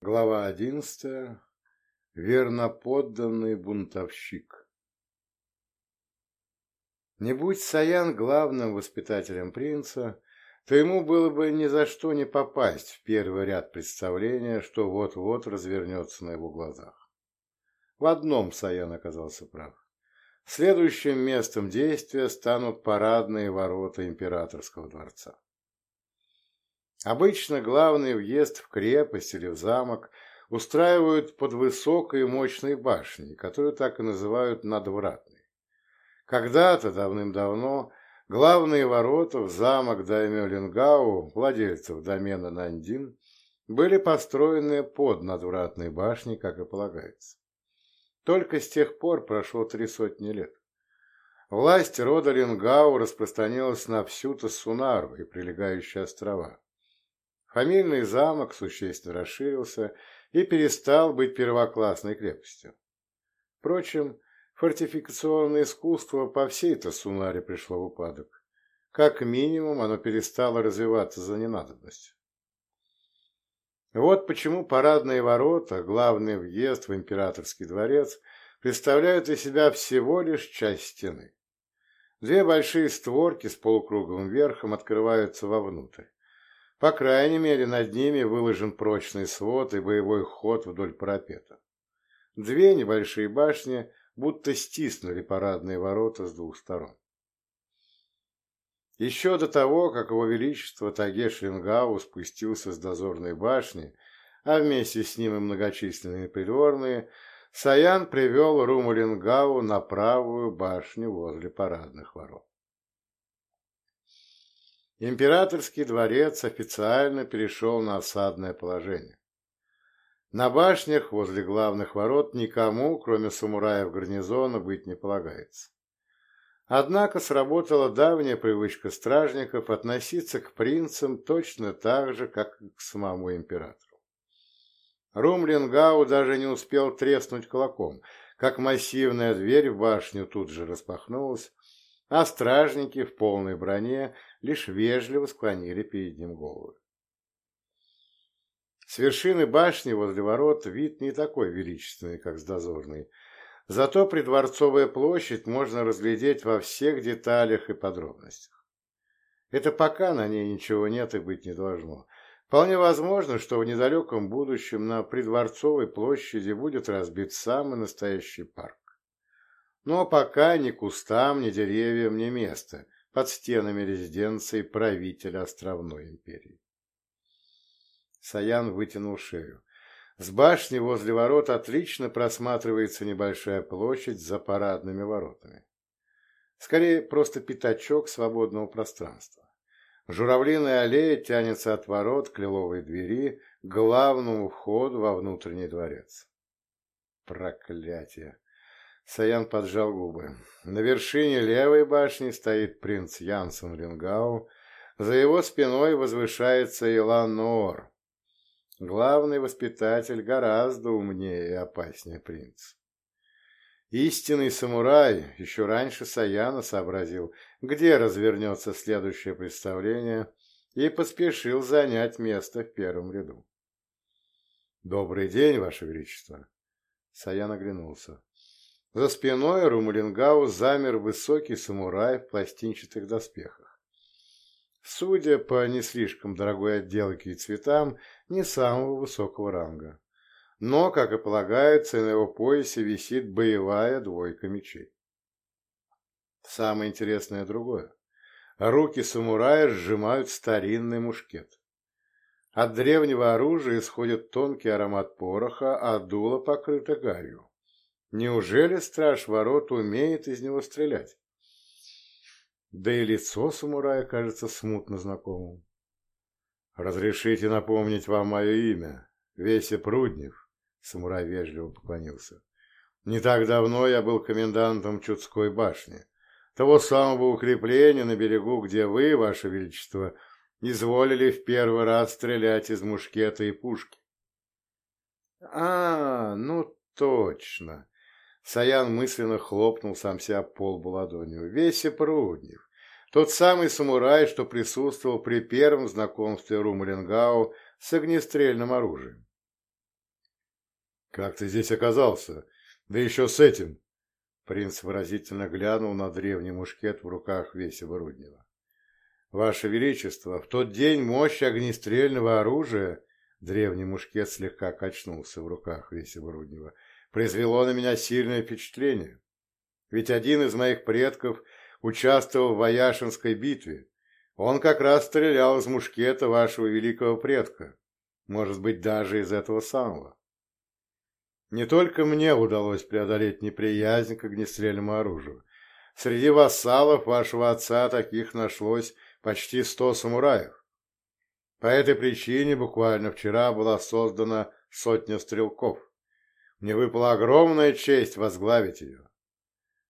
Глава одиннадцатая. Верноподданный бунтовщик. Не будь Саян главным воспитателем принца, то ему было бы ни за что не попасть в первый ряд представления, что вот-вот развернется на его глазах. В одном Саян оказался прав. Следующим местом действия станут парадные ворота императорского дворца. Обычно главный въезд в крепость или в замок устраивают под высокой и мощной башней, которую так и называют надвратной. Когда-то, давным-давно, главные ворота в замок Даймё Лингау, владельцев домена Нандин, были построены под надвратной башней, как и полагается. Только с тех пор прошло три сотни лет. Власть рода Лингау распространилась на всю Тассунару и прилегающие острова. Фамильный замок существенно расширился и перестал быть первоклассной крепостью. Впрочем, фортификационное искусство по всей Тасунаре пришло в упадок. Как минимум, оно перестало развиваться за ненадобностью. Вот почему парадные ворота, главный въезд в императорский дворец, представляют из себя всего лишь часть стены. Две большие створки с полукруглым верхом открываются вовнутрь. По крайней мере, над ними выложен прочный свод и боевой ход вдоль парапета. Две небольшие башни будто стиснули парадные ворота с двух сторон. Еще до того, как его величество Тагеш Лингау спустился с дозорной башни, а вместе с ним и многочисленные придворные, Саян привел Руму на правую башню возле парадных ворот. Императорский дворец официально перешел на осадное положение. На башнях возле главных ворот никому, кроме самураев гарнизона, быть не полагается. Однако сработала давняя привычка стражников относиться к принцам точно так же, как и к самому императору. Румлингау даже не успел треснуть кулаком, как массивная дверь в башню тут же распахнулась, а стражники в полной броне лишь вежливо склонили перед ним головы. С вершины башни возле ворот вид не такой величественный, как с дозорной, зато придворцовая площадь можно разглядеть во всех деталях и подробностях. Это пока на ней ничего нет и быть не должно. Вполне возможно, что в недалеком будущем на придворцовой площади будет разбит самый настоящий парк. Но пока ни кустам, ни деревьям не место под стенами резиденции правителя островной империи. Саян вытянул шею. С башни возле ворот отлично просматривается небольшая площадь за парадными воротами. Скорее, просто пятачок свободного пространства. Журавлиная аллея тянется от ворот к лиловой двери к главному входу во внутренний дворец. Проклятие! Саян поджал губы. На вершине левой башни стоит принц Янсен Лингау. За его спиной возвышается Илан Ноор. Главный воспитатель гораздо умнее и опаснее принца. Истинный самурай еще раньше Саяна сообразил, где развернется следующее представление, и поспешил занять место в первом ряду. «Добрый день, Ваше Величество!» Саян оглянулся. За спиной Румулингау замер высокий самурай в пластинчатых доспехах. Судя по не слишком дорогой отделке и цветам, не самого высокого ранга. Но, как и полагается, на его поясе висит боевая двойка мечей. Самое интересное другое. Руки самурая сжимают старинный мушкет. От древнего оружия исходит тонкий аромат пороха, а дуло покрыто гарью. Неужели страж ворот умеет из него стрелять? Да и лицо самурая кажется смутно знакомым. «Разрешите напомнить вам мое имя, Веся Пруднев», — самурай вежливо поклонился. «Не так давно я был комендантом Чудской башни, того самого укрепления на берегу, где вы, ваше величество, изволили в первый раз стрелять из мушкета и пушки». «А, ну точно!» Саян мысленно хлопнул сам себя полбу ладонью. Веся Пруднев. Тот самый самурай, что присутствовал при первом знакомстве Румалингау с огнестрельным оружием. «Как ты здесь оказался? Да еще с этим!» Принц выразительно глянул на древний мушкет в руках Весева Руднева. «Ваше Величество, в тот день мощь огнестрельного оружия...» Древний мушкет слегка качнулся в руках Весева Руднева. «Произвело на меня сильное впечатление. Ведь один из моих предков участвовал в Ваяшинской битве. Он как раз стрелял из мушкета вашего великого предка. Может быть, даже из этого самого. Не только мне удалось преодолеть неприязнь к огнестрельному оружию. Среди вассалов вашего отца таких нашлось почти сто самураев. По этой причине буквально вчера была создана сотня стрелков. Мне выпала огромная честь возглавить ее.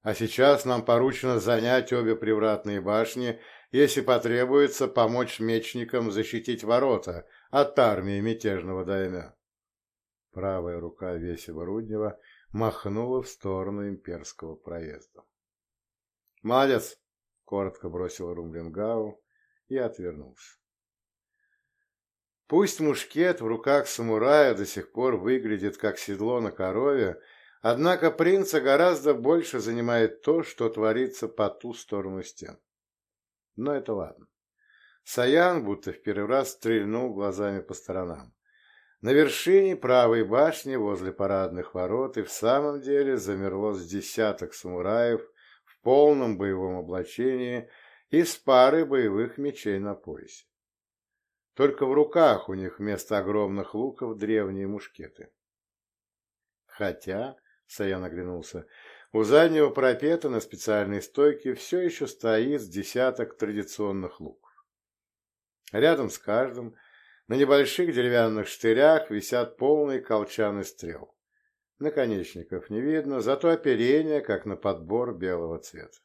А сейчас нам поручено занять обе привратные башни, если потребуется помочь мечникам защитить ворота от армии мятежного даймя. Правая рука Весева Руднева махнула в сторону имперского проезда. «Молодец!» — коротко бросил Румлингау и отвернулся. Пусть мушкет в руках самурая до сих пор выглядит как седло на корове, однако принца гораздо больше занимает то, что творится по ту сторону стен. Но это ладно. Саян будто в первый раз стрельнул глазами по сторонам. На вершине правой башни возле парадных ворот и в самом деле замерло с десяток самураев в полном боевом облачении и с парой боевых мечей на поясе. Только в руках у них вместо огромных луков древние мушкеты. Хотя, Саян оглянулся, у заднего парапета на специальной стойке все еще стоит десяток традиционных луков. Рядом с каждым на небольших деревянных штырях висят полные колчаны стрел. Наконечников не видно, зато оперение, как на подбор белого цвета.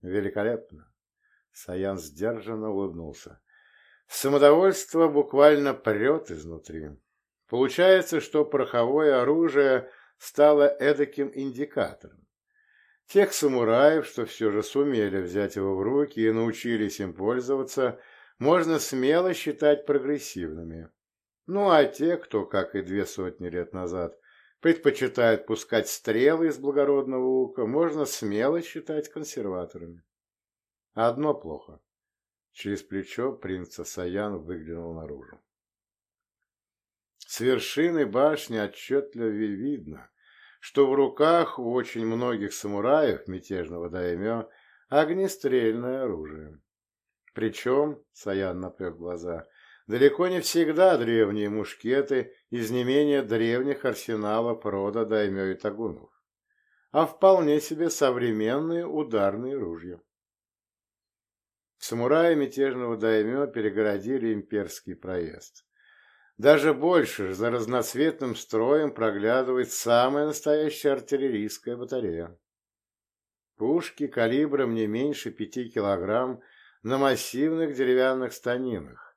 Великолепно. Саян сдержанно улыбнулся. Самодовольство буквально прет изнутри. Получается, что пороховое оружие стало эдаким индикатором. Тех самураев, что все же сумели взять его в руки и научились им пользоваться, можно смело считать прогрессивными. Ну а те, кто, как и две сотни лет назад, предпочитают пускать стрелы из благородного лука, можно смело считать консерваторами. Одно плохо. Через плечо принца Саян выглянул наружу. С вершины башни отчетливо видно, что в руках у очень многих самураев мятежного даймё огнестрельное оружие. Причем, Саян напряг глаза, далеко не всегда древние мушкеты из не менее древних арсеналов рода даймё и тагунов, а вполне себе современные ударные ружья. Самураи мятежного даймё перегородили имперский проезд. Даже больше, за разноцветным строем проглядывает самая настоящая артиллерийская батарея. Пушки калибром не меньше пяти килограмм на массивных деревянных станинах.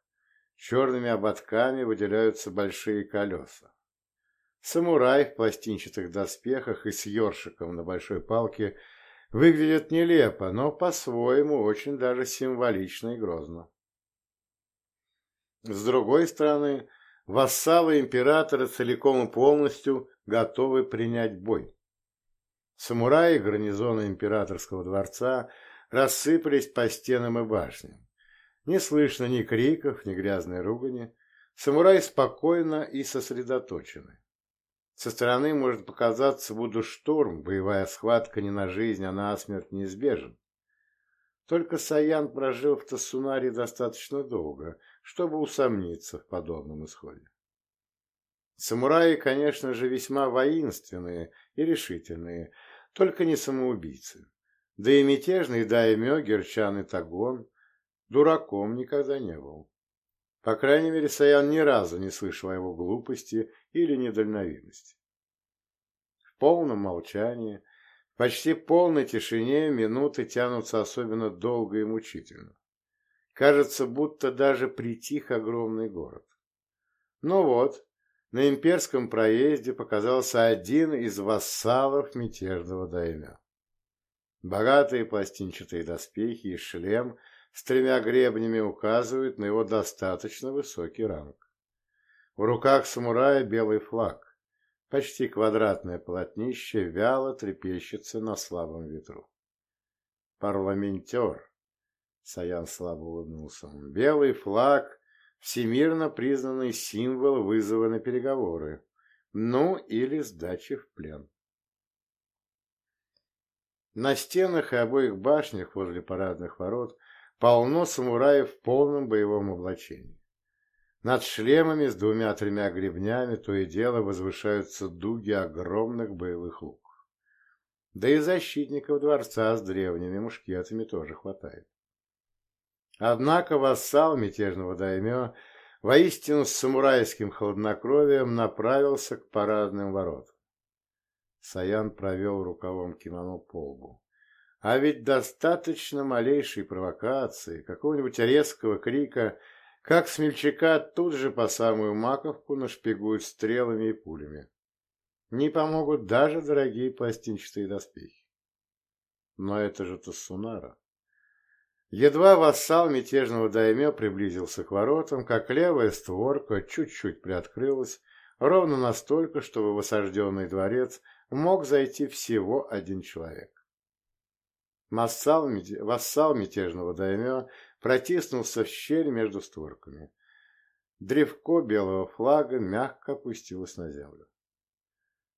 Черными ободками выделяются большие колеса. Самурай в пластинчатых доспехах и с ёршиком на большой палке выглядит нелепо, но по-своему очень даже символично и грозно. С другой стороны, вассалы императора целиком и полностью готовы принять бой. Самураи гарнизона императорского дворца – рассыпались по стенам и башням. Не слышно ни криков, ни грязной ругани. Самураи спокойно и сосредоточены. Со стороны может показаться, будто шторм, боевая схватка не на жизнь, а на смерть неизбежен. Только Саян прожил в Тасунаре достаточно долго, чтобы усомниться в подобном исходе. Самураи, конечно же, весьма воинственные и решительные, только не самоубийцы. Да и мятежный даймё Герчан и Тагон дураком никогда не был. По крайней мере, Саян ни разу не слышал о его глупости или недальновидности. В полном молчании, в почти полной тишине минуты тянутся особенно долго и мучительно. Кажется, будто даже притих огромный город. Но вот, на имперском проезде показался один из вассалов мятежного даймя. Богатые пластинчатые доспехи и шлем с тремя гребнями указывают на его достаточно высокий ранг. В руках самурая белый флаг. Почти квадратное полотнище вяло трепещется на слабом ветру. Парламентер, Саян слабо улыбнулся, белый флаг, всемирно признанный символ вызова на переговоры, ну или сдачи в плен. На стенах и обоих башнях возле парадных ворот полно самураев в полном боевом облачении. Над шлемами с двумя-тремя гребнями то и дело возвышаются дуги огромных боевых луков. Да и защитников дворца с древними мушкетами тоже хватает. Однако вассал мятежного даймё воистину с самурайским хладнокровием направился к парадным воротам. Саян провел рукавом кимоно по лбу. А ведь достаточно малейшей провокации, какого-нибудь резкого крика, как смельчака тут же по самую маковку нашпигуют стрелами и пулями. Не помогут даже дорогие пластинчатые доспехи. Но это же Тассунара. Едва вассал мятежного даймё приблизился к воротам, как левая створка чуть-чуть приоткрылась, ровно настолько, чтобы в осажденный дворец мог зайти всего один человек. Вассал, вассал мятежного даймё протиснулся в щель между створками. Древко белого флага мягко опустилось на землю.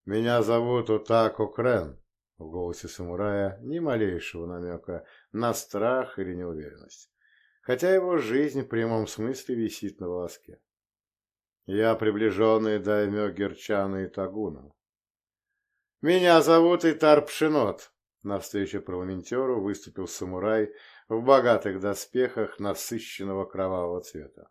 «Меня зовут Утако Крен», в голосе самурая ни малейшего намека на страх или неуверенность, хотя его жизнь в прямом смысле висит на волоске. Я приближенный даймё Герчана и Тагуна. «Меня зовут Итар Пшенот», — навстречу парламентеру выступил самурай в богатых доспехах насыщенного кровавого цвета.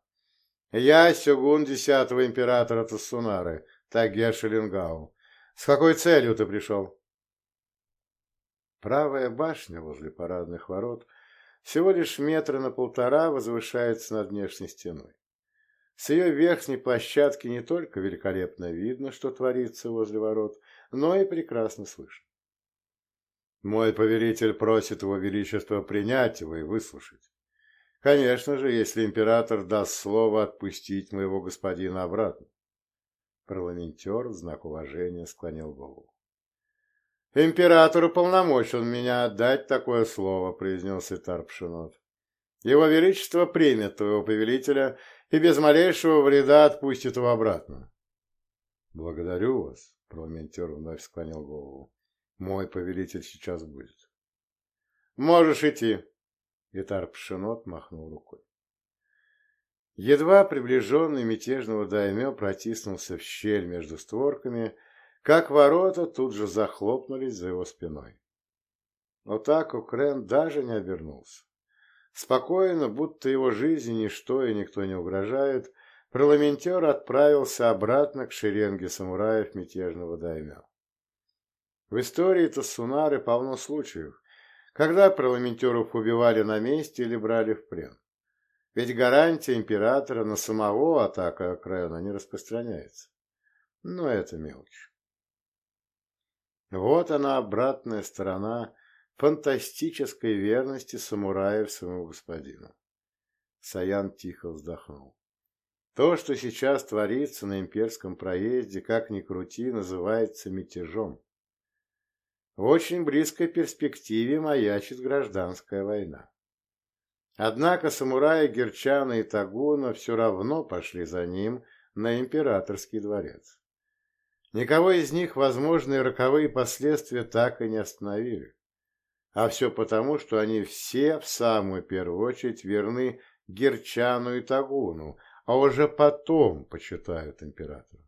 «Я сёгун десятого императора Тассунары, Тагеша Лингау. С какой целью ты пришел?» Правая башня возле парадных ворот всего лишь метра на полтора возвышается над внешней стеной. С ее верхней площадки не только великолепно видно, что творится возле ворот, но и прекрасно слышно. Мой повелитель просит его величество принять его и выслушать. Конечно же, если император даст слово отпустить моего господина обратно. Парламентер в знак уважения склонил голову. «Император уполномочил меня отдать такое слово», — произнес Итар Пшенот. «Его Величество примет твоего повелителя и без малейшего вреда отпустит его обратно». «Благодарю вас», — парламентер вновь склонил голову. «Мой повелитель сейчас будет». «Можешь идти», — Итар Пшенот махнул рукой. Едва приближенный мятежного даймё протиснулся в щель между створками, — как ворота тут же захлопнулись за его спиной. Но так Укрен даже не обернулся. Спокойно, будто его жизни ничто и никто не угрожает, парламентер отправился обратно к шеренге самураев мятежного даймя. В истории Тассунары полно случаев, когда парламентеров убивали на месте или брали в плен. Ведь гарантия императора на самого атака Окраина не распространяется. Но это мелочь. Вот она, обратная сторона фантастической верности самураев своему господину. Саян тихо вздохнул. То, что сейчас творится на имперском проезде, как ни крути, называется мятежом. В очень близкой перспективе маячит гражданская война. Однако самураи Герчана и Тагуна все равно пошли за ним на императорский дворец. Никого из них возможные роковые последствия так и не остановили. А все потому, что они все в самую первую очередь верны Герчану и Тагуну, а уже потом почитают императора.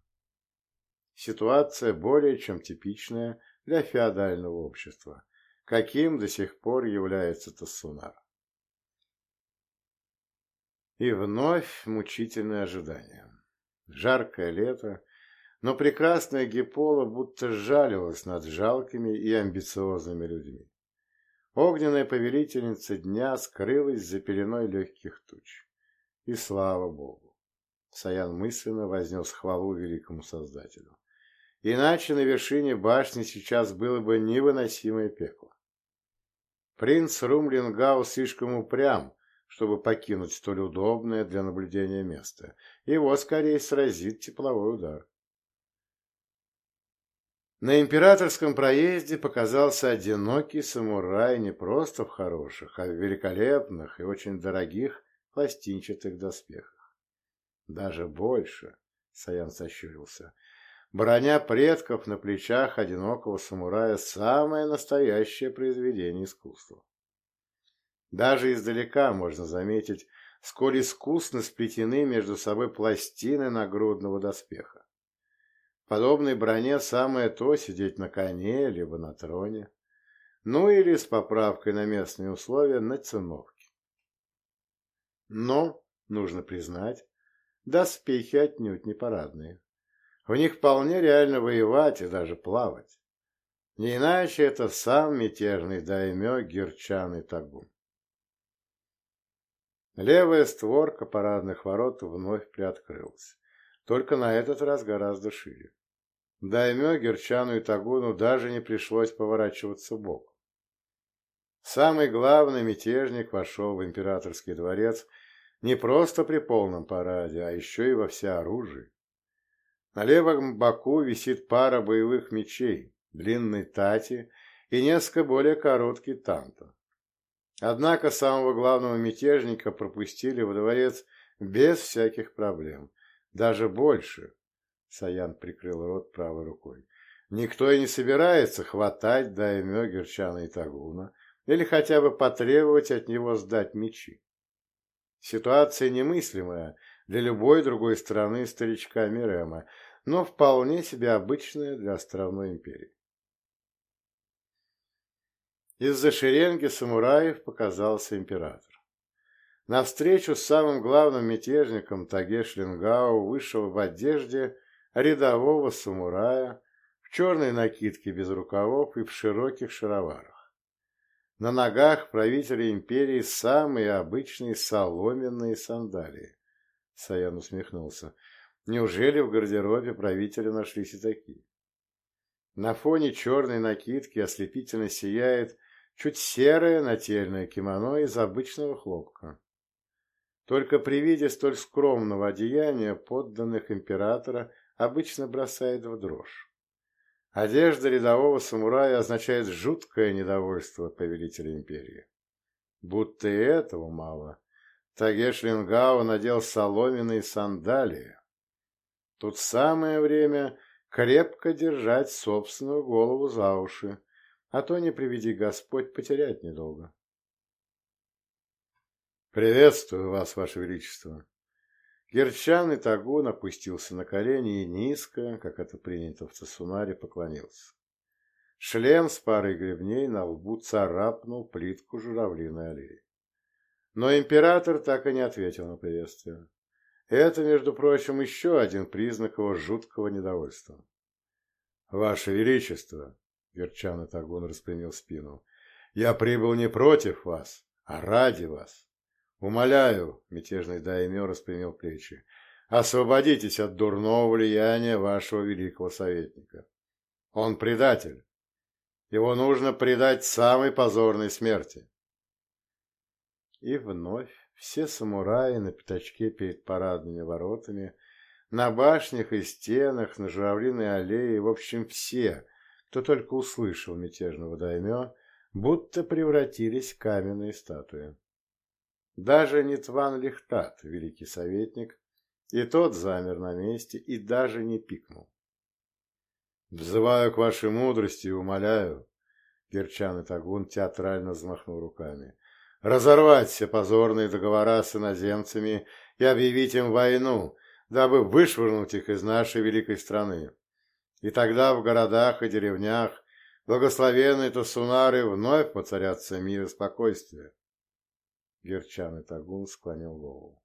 Ситуация более чем типичная для феодального общества, каким до сих пор является Тассунар. И вновь мучительное ожидание. Жаркое лето, но прекрасная Гипола будто жалилась над жалкими и амбициозными людьми. Огненная повелительница дня скрылась за пеленой легких туч. И слава Богу! Саян мысленно вознес хвалу великому Создателю. Иначе на вершине башни сейчас было бы невыносимое пекло. Принц Румлингау слишком упрям, чтобы покинуть столь удобное для наблюдения место. Его скорее сразит тепловой удар. На императорском проезде показался одинокий самурай не просто в хороших, а в великолепных и очень дорогих пластинчатых доспехах. Даже больше, Саян сощурился, броня предков на плечах одинокого самурая – самое настоящее произведение искусства. Даже издалека можно заметить, сколь искусно сплетены между собой пластины нагрудного доспеха подобной броне самое то сидеть на коне, либо на троне, ну или с поправкой на местные условия на циновке. Но, нужно признать, доспехи отнюдь не парадные. В них вполне реально воевать и даже плавать. Не иначе это сам мятежный даймё Герчан и Тагун. Левая створка парадных ворот вновь приоткрылась только на этот раз гораздо шире. Даймё, Герчану и Тагуну даже не пришлось поворачиваться бок. Самый главный мятежник вошел в императорский дворец не просто при полном параде, а еще и во всеоружии. На левом боку висит пара боевых мечей, длинный тати и несколько более короткий танта. Однако самого главного мятежника пропустили во дворец без всяких проблем – даже больше. Саян прикрыл рот правой рукой. Никто и не собирается хватать Даймё Герчана и Тагуна или хотя бы потребовать от него сдать мечи. Ситуация немыслимая для любой другой страны старичка Мирема, но вполне себе обычная для островной империи. Из-за шеренги самураев показался император. На встречу с самым главным мятежником Тагеш Лингао вышел в одежде рядового самурая, в черной накидке без рукавов и в широких шароварах. На ногах правителя империи самые обычные соломенные сандалии. Саян усмехнулся. Неужели в гардеробе правителя нашлись и такие? На фоне черной накидки ослепительно сияет чуть серое нательное кимоно из обычного хлопка. Только при виде столь скромного одеяния подданных императора обычно бросает в дрожь. Одежда рядового самурая означает жуткое недовольство повелителя империи. Будто и этого мало. Тагеш Лингао надел соломенные сандалии. Тут самое время крепко держать собственную голову за уши, а то, не приведи Господь, потерять недолго. «Приветствую вас, ваше величество!» Герчан и Тагун опустился на колени и низко, как это принято в Цесунаре, поклонился. Шлем с парой гребней на лбу царапнул плитку журавлиной аллеи. Но император так и не ответил на приветствие. Это, между прочим, еще один признак его жуткого недовольства. «Ваше Величество!» — Герчан и Тагун распрямил спину. «Я прибыл не против вас, а ради вас. «Умоляю», — мятежный даймё распрямил плечи, — «освободитесь от дурного влияния вашего великого советника. Он предатель. Его нужно предать самой позорной смерти». И вновь все самураи на пятачке перед парадными воротами, на башнях и стенах, на журавлиной аллее, в общем, все, кто только услышал мятежного даймё, будто превратились в каменные статуи. Даже Нитван Лихтат, великий советник, и тот замер на месте и даже не пикнул. «Взываю к вашей мудрости и умоляю», — Герчан и Тагун театрально взмахнул руками, «разорвать все позорные договора с иноземцами и объявить им войну, дабы вышвырнуть их из нашей великой страны. И тогда в городах и деревнях благословенные Тасунары вновь поцарятся мир и спокойствие. Герчан и Тагун склонил голову.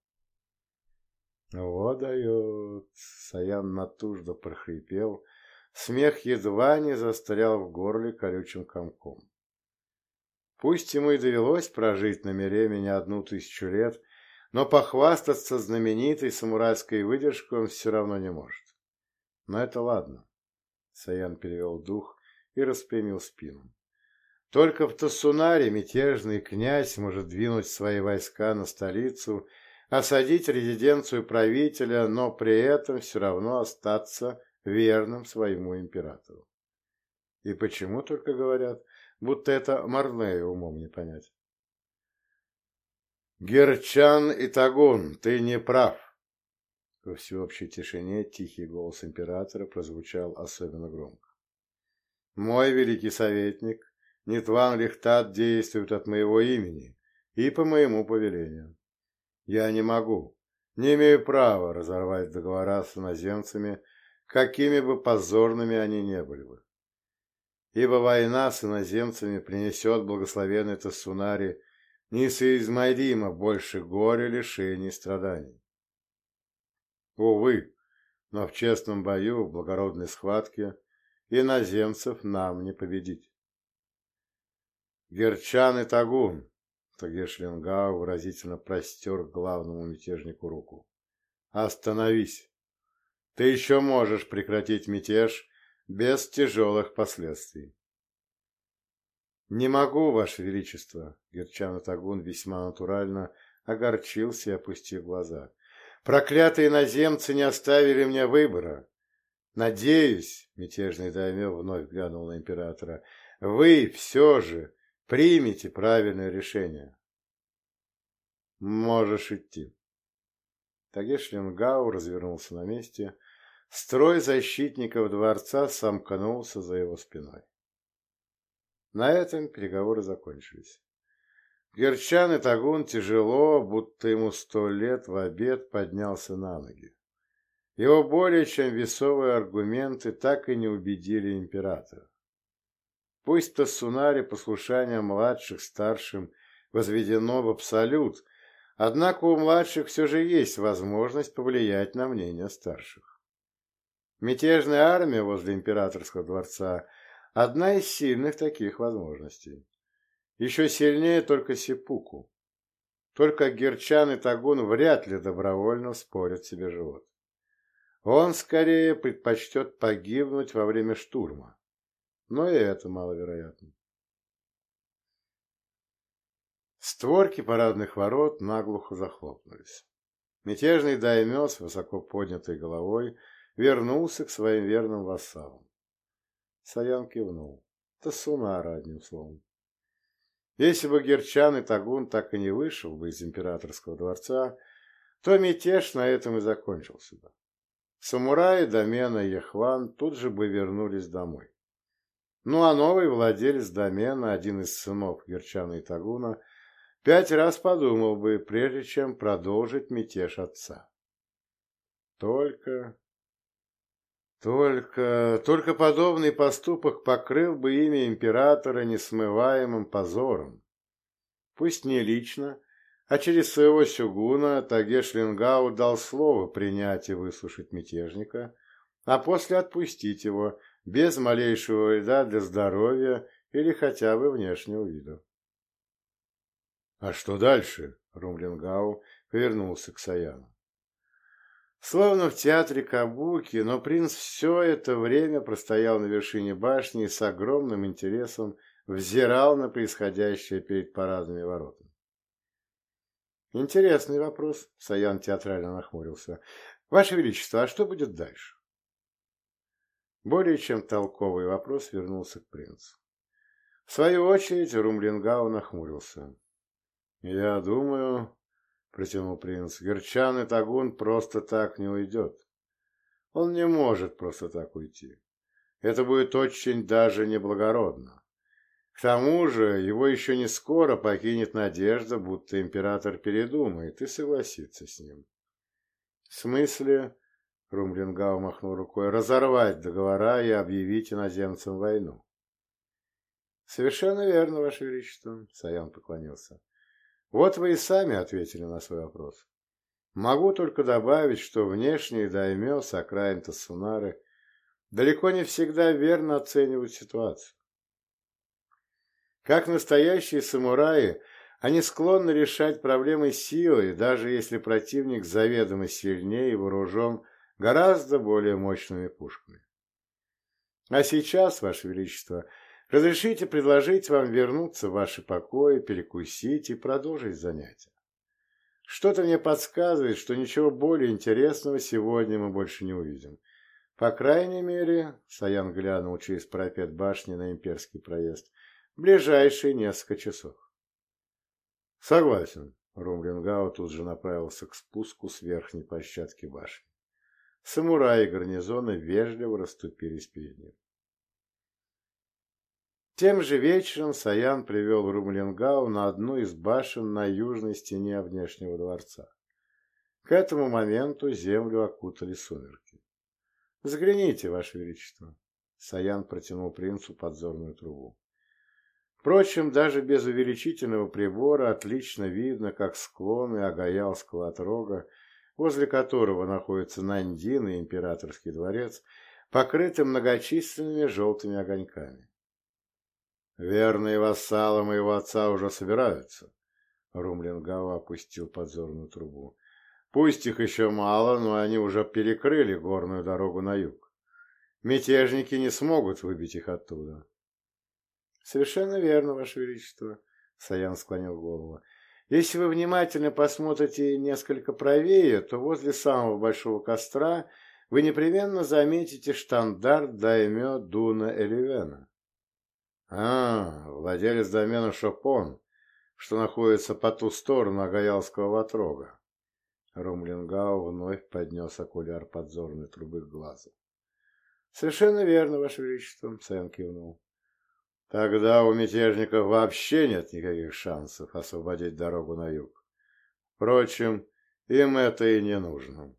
«Вот дает!» — Саян натужно прохрипел. Смех едва не застрял в горле колючим комком. Пусть ему и довелось прожить на Мереме не одну тысячу лет, но похвастаться знаменитой самурайской выдержкой он все равно не может. Но это ладно. Саян перевел дух и распрямил спину. Только в Тасунаре мятежный князь может двинуть свои войска на столицу, осадить резиденцию правителя, но при этом все равно остаться верным своему императору. И почему только говорят, будто это Марнея умом не понять? Герчан и Тагун, ты не прав. Во всеобщей тишине тихий голос императора прозвучал особенно громко. Мой великий советник, Нитван Лихтат действует от моего имени и по моему повелению. Я не могу, не имею права разорвать договора с иноземцами, какими бы позорными они не были бы. Ибо война с иноземцами принесет благословенной Тассунари несоизмеримо больше горя, лишений и страданий. Увы, но в честном бою, в благородной схватке, иноземцев нам не победить. Герчан и Тагун, Тагешлингау выразительно простер главному мятежнику руку. Остановись! Ты еще можешь прекратить мятеж без тяжелых последствий. «Не могу, Ваше Величество!» Герчан Тагун весьма натурально огорчился и опустил глаза. «Проклятые иноземцы не оставили мне выбора. Надеюсь, — мятежный даймё вновь глянул на императора, — вы все же примите правильное решение. Можешь идти. Тагеш Ленгау развернулся на месте. Строй защитников дворца сомкнулся за его спиной. На этом переговоры закончились. Герчан и Тагун тяжело, будто ему сто лет в обед поднялся на ноги. Его более чем весовые аргументы так и не убедили императора. Пусть Тассунари послушание младших старшим возведено в абсолют, однако у младших все же есть возможность повлиять на мнение старших. Мятежная армия возле императорского дворца – Одна из сильных таких возможностей. Еще сильнее только Сипуку. Только Герчан и Тагун вряд ли добровольно спорят себе живот. Он скорее предпочтет погибнуть во время штурма. Но и это маловероятно. Створки парадных ворот наглухо захлопнулись. Мятежный даймё с высоко поднятой головой вернулся к своим верным вассалам. Саян кивнул. Тасунара, одним словом. Если бы Герчан и Тагун так и не вышел бы из императорского дворца, то мятеж на этом и закончился бы. Самураи домена Ехван тут же бы вернулись домой. Ну а новый владелец домена, один из сынов Герчана и Тагуна, пять раз подумал бы, прежде чем продолжить мятеж отца. Только только, только подобный поступок покрыл бы имя императора несмываемым позором. Пусть не лично, а через своего сюгуна Тагеш Лингау дал слово принять и выслушать мятежника, а после отпустить его без малейшего вреда для здоровья или хотя бы внешнего вида. «А что дальше?» — Румлингау повернулся к Саяну. Словно в театре Кабуки, но принц все это время простоял на вершине башни и с огромным интересом взирал на происходящее перед парадными воротами. Интересный вопрос, Саян театрально нахмурился. Ваше Величество, а что будет дальше? Более чем толковый вопрос вернулся к принцу. В свою очередь Румлингау нахмурился. Я думаю, — протянул принц. «Герчан и Тагун просто так не уйдет. Он не может просто так уйти. Это будет очень даже неблагородно. К тому же его еще не скоро покинет надежда, будто император передумает и согласится с ним. В смысле, Румлингау махнул рукой, разорвать договора и объявить иноземцам войну. Совершенно верно, Ваше Величество, Саян поклонился. Вот вы и сами ответили на свой вопрос. Могу только добавить, что внешние даймё с окраин Тассунары далеко не всегда верно оценивают ситуацию. Как настоящие самураи, они склонны решать проблемы силой, даже если противник заведомо сильнее и вооружен гораздо более мощными пушками. А сейчас, Ваше Величество, Разрешите предложить вам вернуться в ваши покои, перекусить и продолжить занятия. Что-то мне подсказывает, что ничего более интересного сегодня мы больше не увидим. По крайней мере, Саян глянул через парапет башни на имперский проезд, ближайшие несколько часов. Согласен. Румлингау тут же направился к спуску с верхней площадки башни. Самураи гарнизона вежливо расступились перед ним. Тем же вечером Саян привел Румлингау на одну из башен на южной стене внешнего дворца. К этому моменту землю окутали сумерки. «Взгляните, Ваше Величество!» Саян протянул принцу подзорную трубу. Впрочем, даже без увеличительного прибора отлично видно, как склоны Агаялского отрога, возле которого находится Нандин и императорский дворец, покрыты многочисленными желтыми огоньками. «Верные вассалы моего отца уже собираются», — Румлингава опустил подзорную трубу. «Пусть их еще мало, но они уже перекрыли горную дорогу на юг. Мятежники не смогут выбить их оттуда». Совершенно верно, Ваше Величество, Саян склонил голову. Если вы внимательно посмотрите несколько правее, то возле самого большого костра вы непременно заметите штандарт даймё Дуна Эливена. А, владелец домена Шопон, что находится по ту сторону Агаялского ватрога. Румлингау вновь поднес окуляр подзорной трубы к глазу. «Совершенно верно, Ваше Величество», — Саян кивнул. Тогда у мятежников вообще нет никаких шансов освободить дорогу на юг. Впрочем, им это и не нужно.